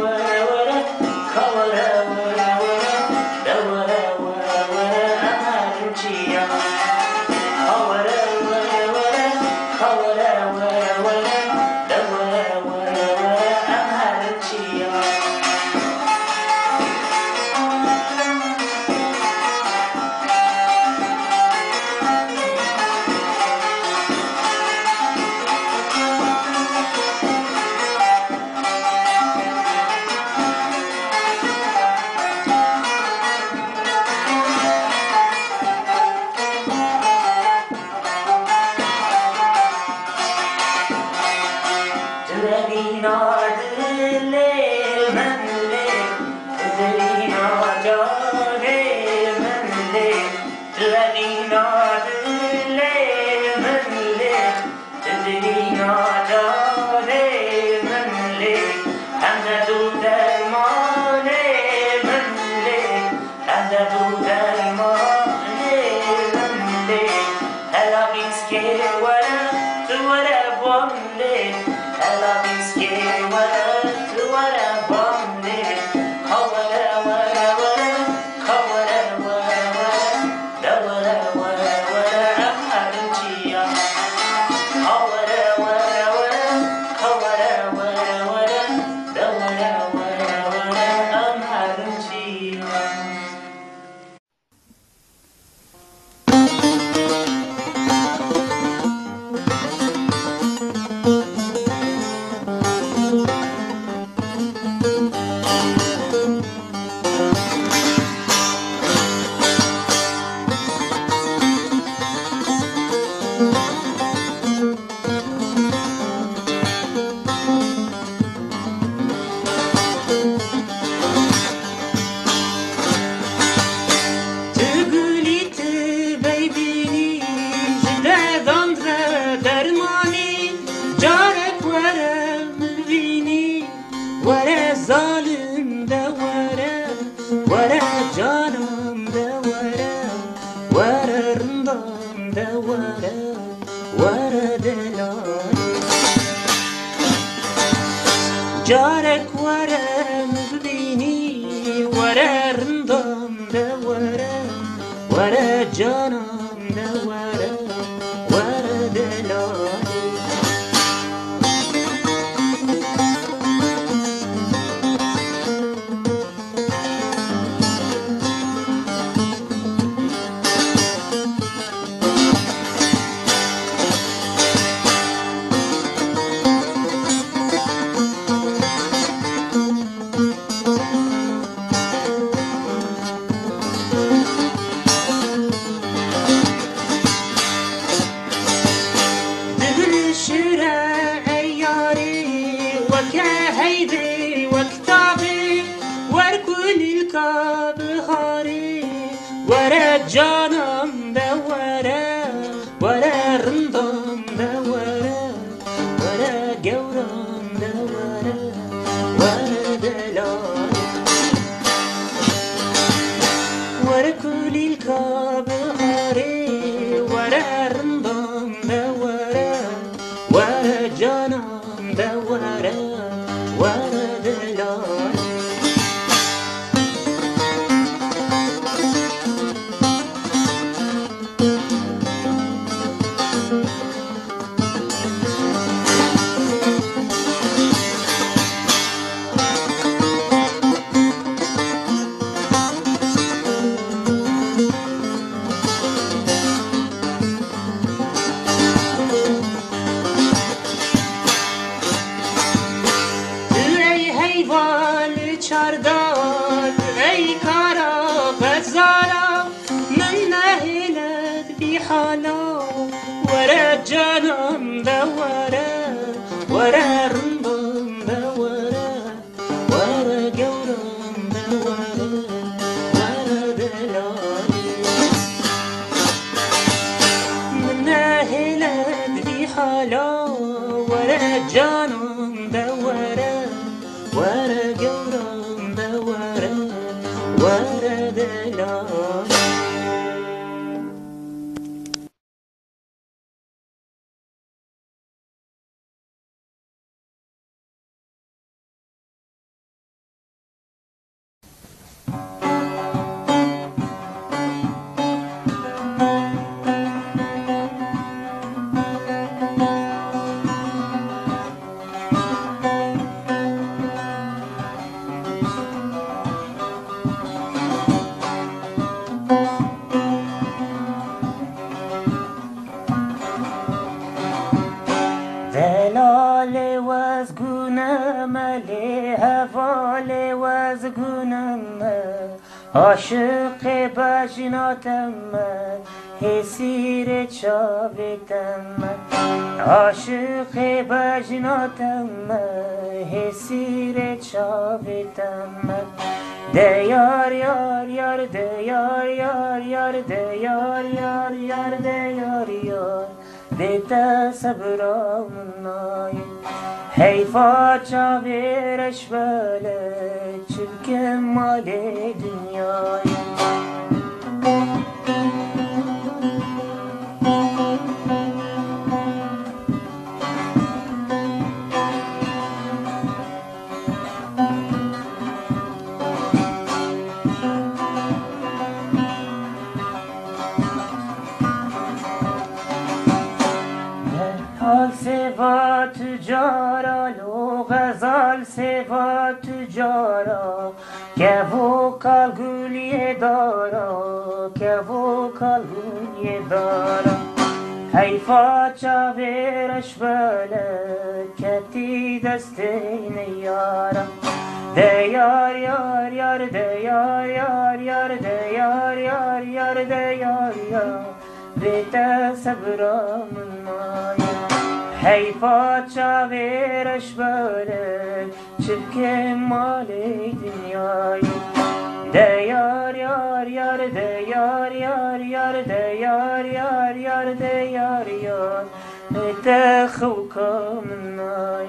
come on, come on, Father. ورا جانم ده ورا ورا جورم ده ورا ورا حسیر چاوتم عاشق بجناتم حسیر چاوتم دیار یار یار دیار یار یار دیار یار یار دیار یار دیتا صبرامنای حیفا چاویرش بله چرکم مال dünyayı seva tücara Ke bu kal gülye dara Ke bu kal gülye dara Heyfa çavereş böyle Ketti desteyne yara. De yar yar yar de yar yar yar de yar yar yar de yar yar. Bete sabramın maya هی پاچا ویرش بره چکه مال دنیای. دیار یار یار دیار یار یار دیار یار یار دیار یار نت خوکم نای.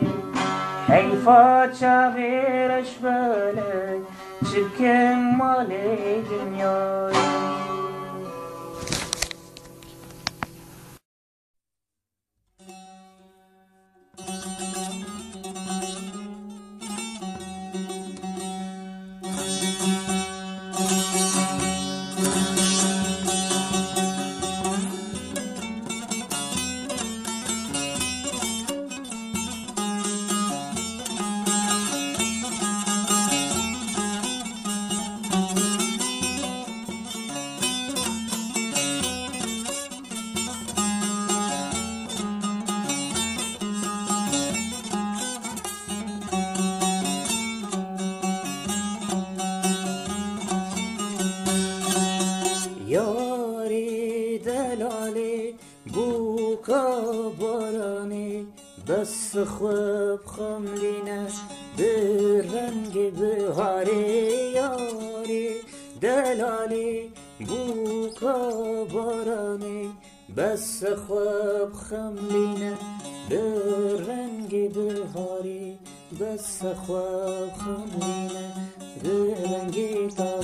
هی پاچا ویرش بره چکه مال دنیای. خواب خم به رنگ بهاری بس خواب خم بینه به رنگ تاری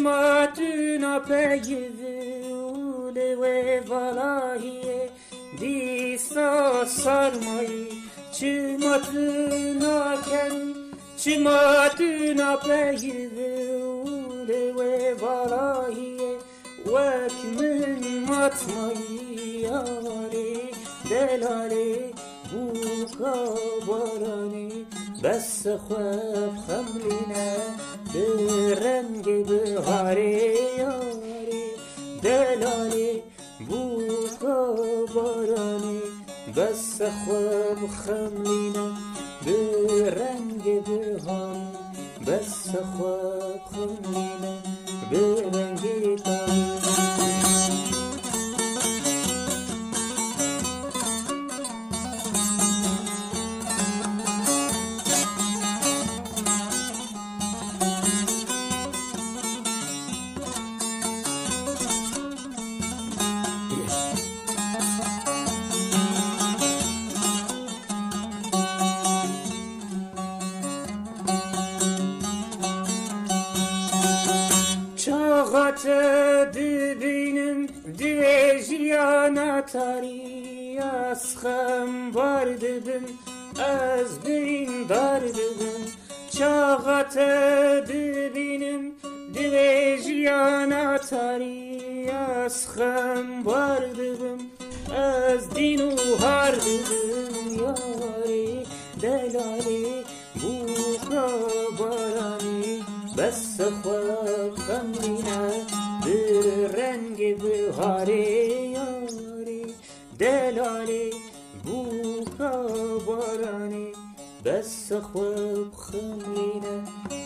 keni çımatına peyivi ule ve valahiye disa sarmayı Çımatına keni çımatına peyivi ule ve valahiye Vekmin matmayı yari delali bu kabarani بس خواب خملنا برنگ Hare var dedim az bin dar dedim Çağat dibinin divejiyana tari Asxam var dedim az dinu har dedim yari دلالی بوکا بارانی بس خواب خمرینه به رنگ بهاری یاری دلالی بوکا يعني بس اخوة بخلينا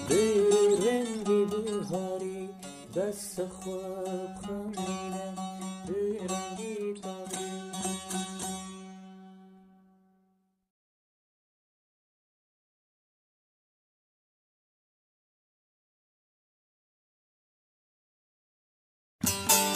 برنجي بهاري. بس اخوة بخلينا برنجي طاري you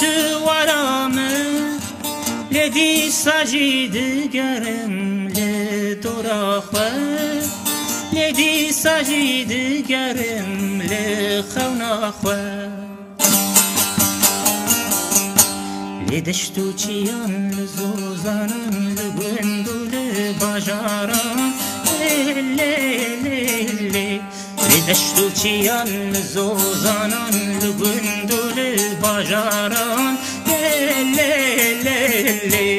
twarame le disa jid garem le dorakhwe le disa jid garem le khawnakhwe le dashtu chiyan le zozanan le Eştu çiyan zozanan Lübündülü bacaran. Le le le le.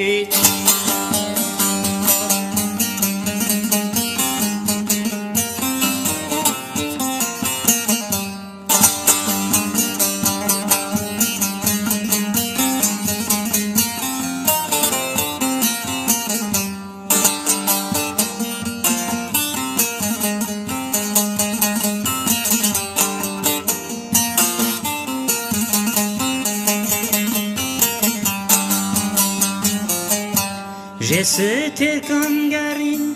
Cesetir kangarin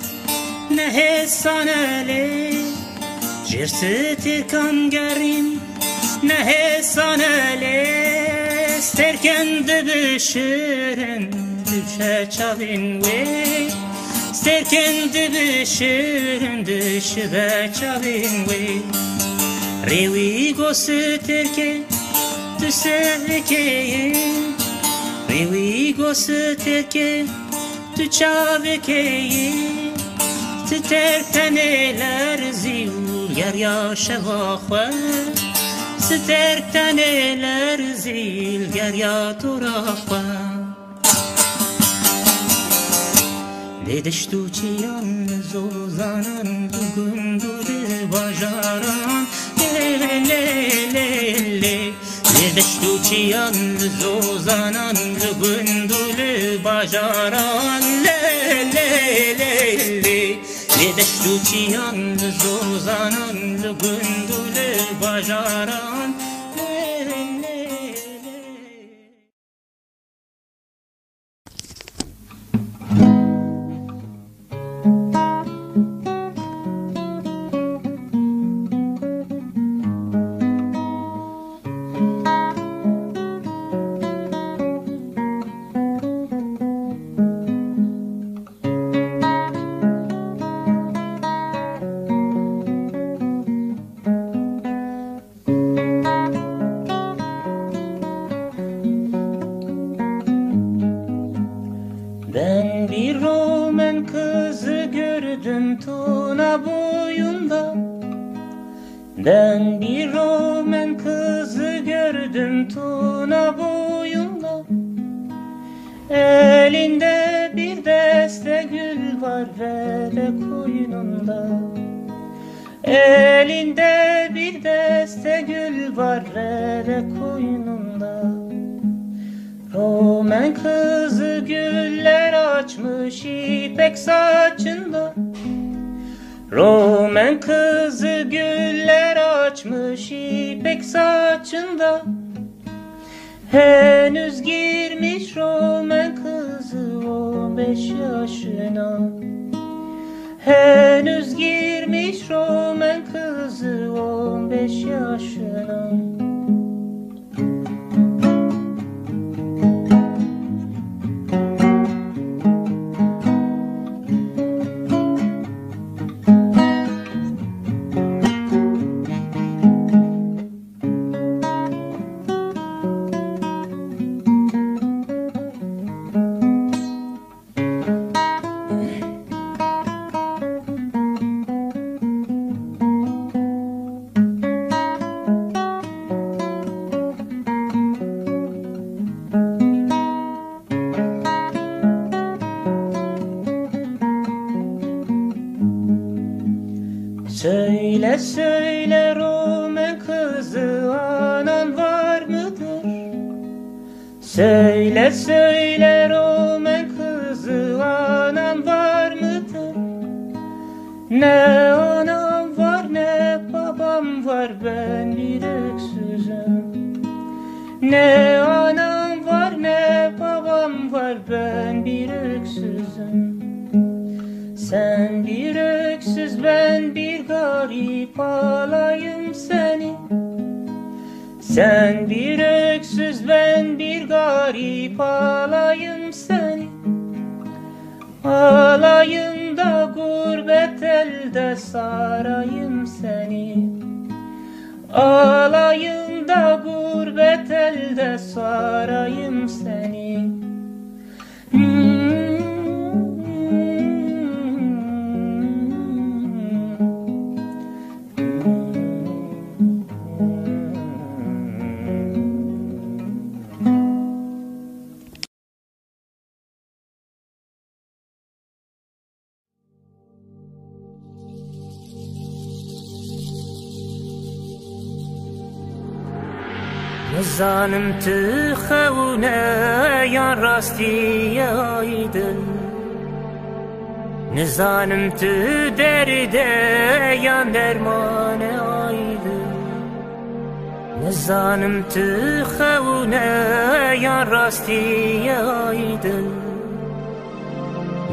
ne hesan sanale Cesetir kangarin ne hesan sanale Sterken de düşürün düşe çalin ve Sterken de düşürün düşe çalin ve. Revi gösterken düşe keyin Revi gösterken tu çavkeyi Sterteneler zil yer yaşa vahve Sterteneler zil yer ya turahve Dedeş tu çiyan zozanan tu gündüre bajaran Le le le le. Dedeş tu çiyan zozanan tu gündüre bajaran Le le le le Dedeş tu çiyan zozanan Ben bir Roman kızı gördüm Tuna boyunda. Elinde bir deste gül var ve de koynunda. Elinde bir deste gül var ve de koynunda. Romen kızı güller açmış ipek saçında. Romen açmış ipek saçında. Henüz girmiş Romen kızı on beş yaşına. Henüz girmiş Romen kızı on beş yaşına Ne anam var ne babam var ben bir öksüzüm Ne anam var ne babam var ben bir öksüzüm sen bir öksüz ben bir garip alayım seni. Sen bir öksüz ben bir garip alayım seni. Alayım elde sarayım seni. Alayım da gurbet elde sarayım seni Nizanım tıxevune yan rastiye aydın Nizanım tü derde yan dermane aydın Nizanım tıxevune yan rastiye aydın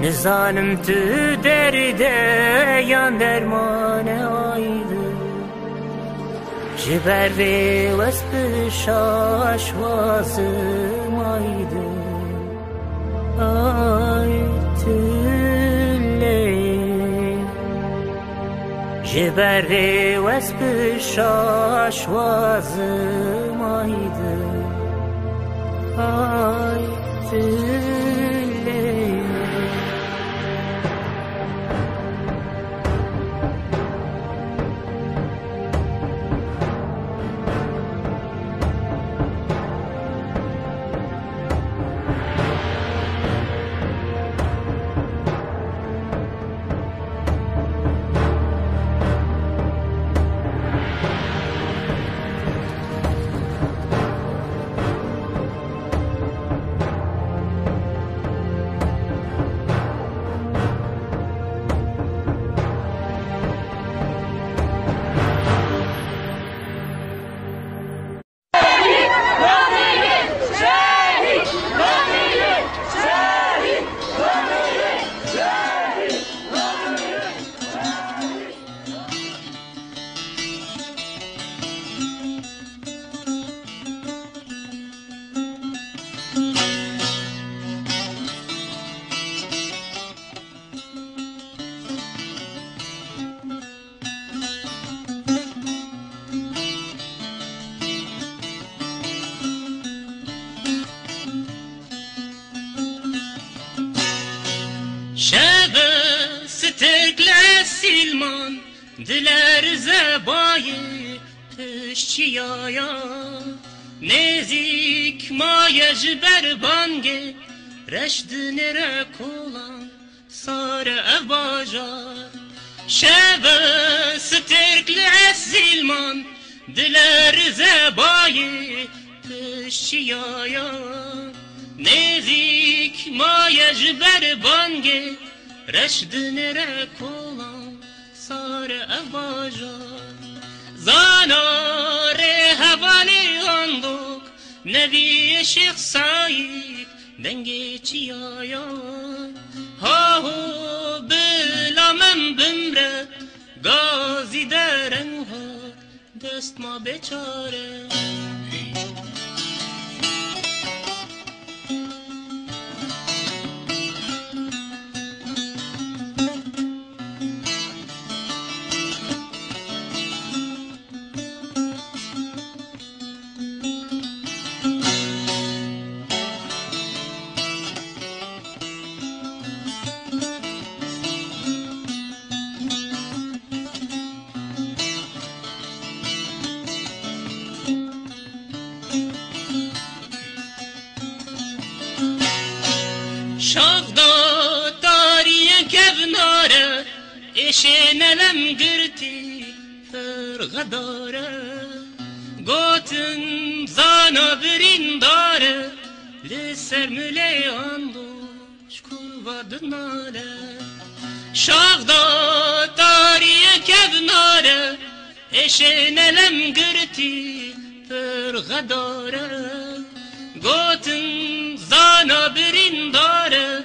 Nizanım tü derde yan dermane aydın Jiber ve vesp şaş vazım aydın Ay tülle Jiber ve vesp şaş vazım aydın Ay Diler zebayı tışçiyaya Nezik mayej berbange Reşd kolan sar ev bajar Şeve sterkli ez zilman Diler zebayı Nezik mayej berbange Reşd kolan سار اباجا زانار حوالی اندوک نبی شیخ سایید دنگی چی آیا ها هو بلا من بمره گازی درن ها دست ما بچاره شاغدا داری کبناره اشنلم گرتی فرغداره گوتن زانا برین داره لسر ملیان دوش kurvadınare Şağda tariye kevnare Eşenelem gırti pırgadare Gotin zana birindare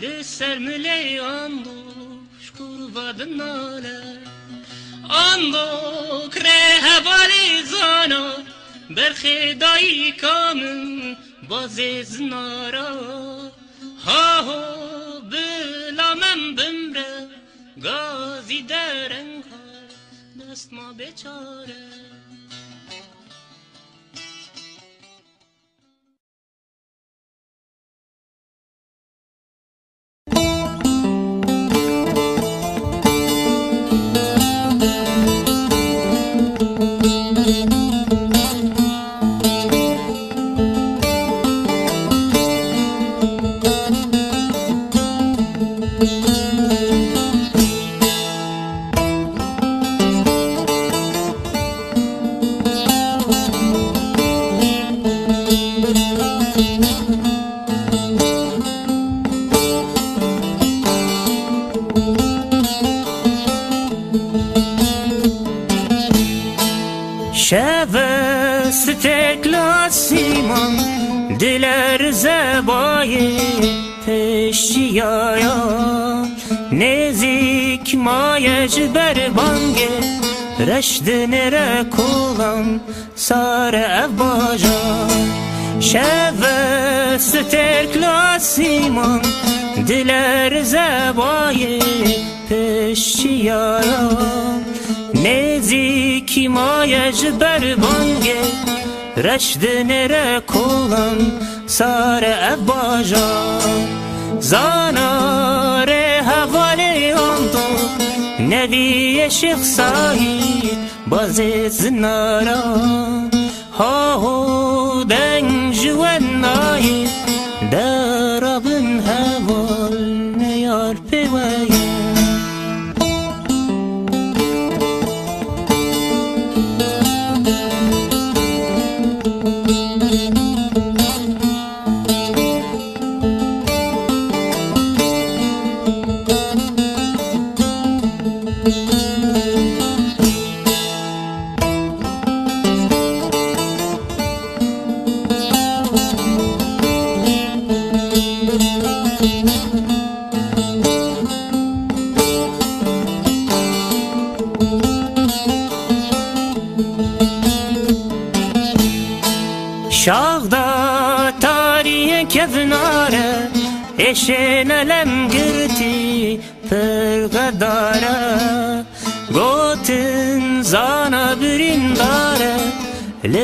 Lisser müley anduş kurvadınare Andok rehevali zana Berkhedai kamın bazez nara Ha ho bilamem bimre Gazi deren kar Destma beçare بر بانگه رشد نره کولم سار اباجا شب ستکلا سیمان دلر زبای پشتیایا نزیکی مایج بر بانگه رشد نره کولم سار اباجا زانار حوالی اندو نبی شیخ سایید باز زنارا ها هو دنگ جوان ناید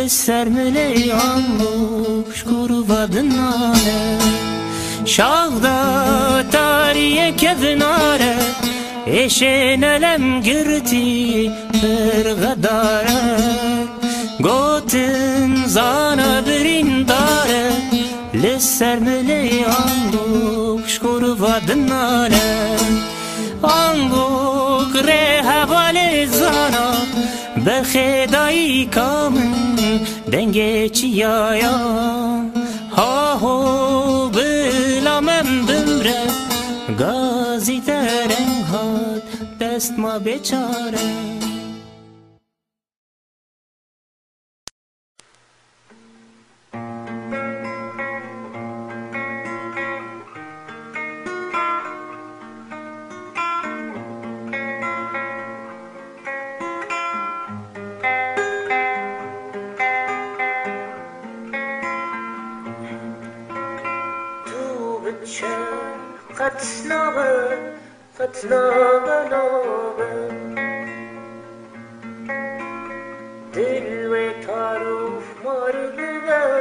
Müley anluş kurvadınare Şağda tarihe kevnare Eşen elem girti pırgadara Gotin zana birindare Lisser müley anduk şkurvadınale Anduk rehavale zana Berkhedai den geçiyor ya Ha ho bilemem dümre Gazi deren hat destma beçare. that's not an over. Dil ve taruf margıda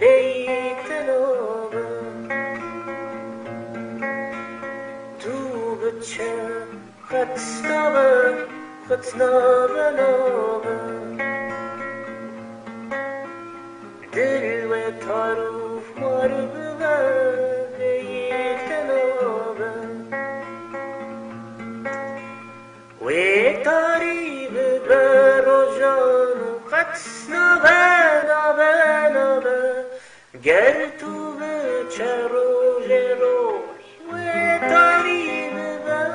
değilten over. Du bütçe that's never, that's never over. Dil ve taruf margıda قطس نامه نامه نامه گر تو به چه روژ روی و تاری ببر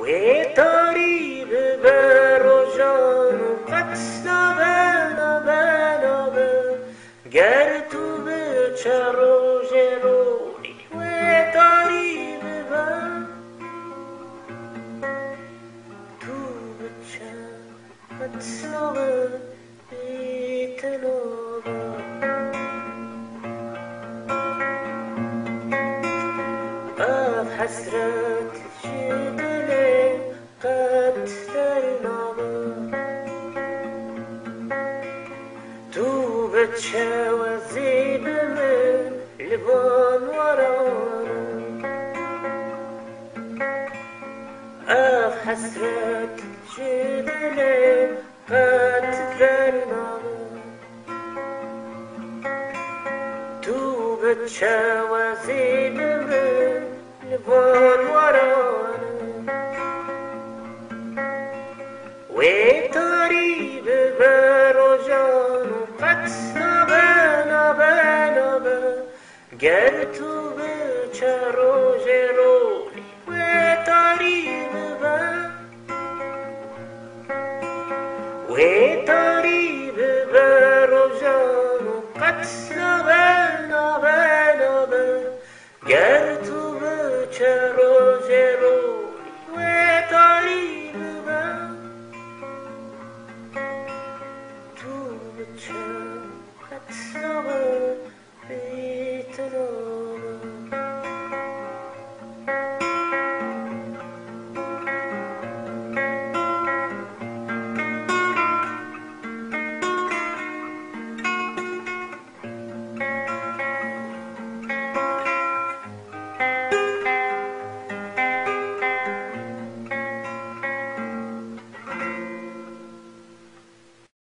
و تاری ببر و جان قطس نامه نامه نامه گر تو به It's. Գերտուբը չարոժերով, մետարի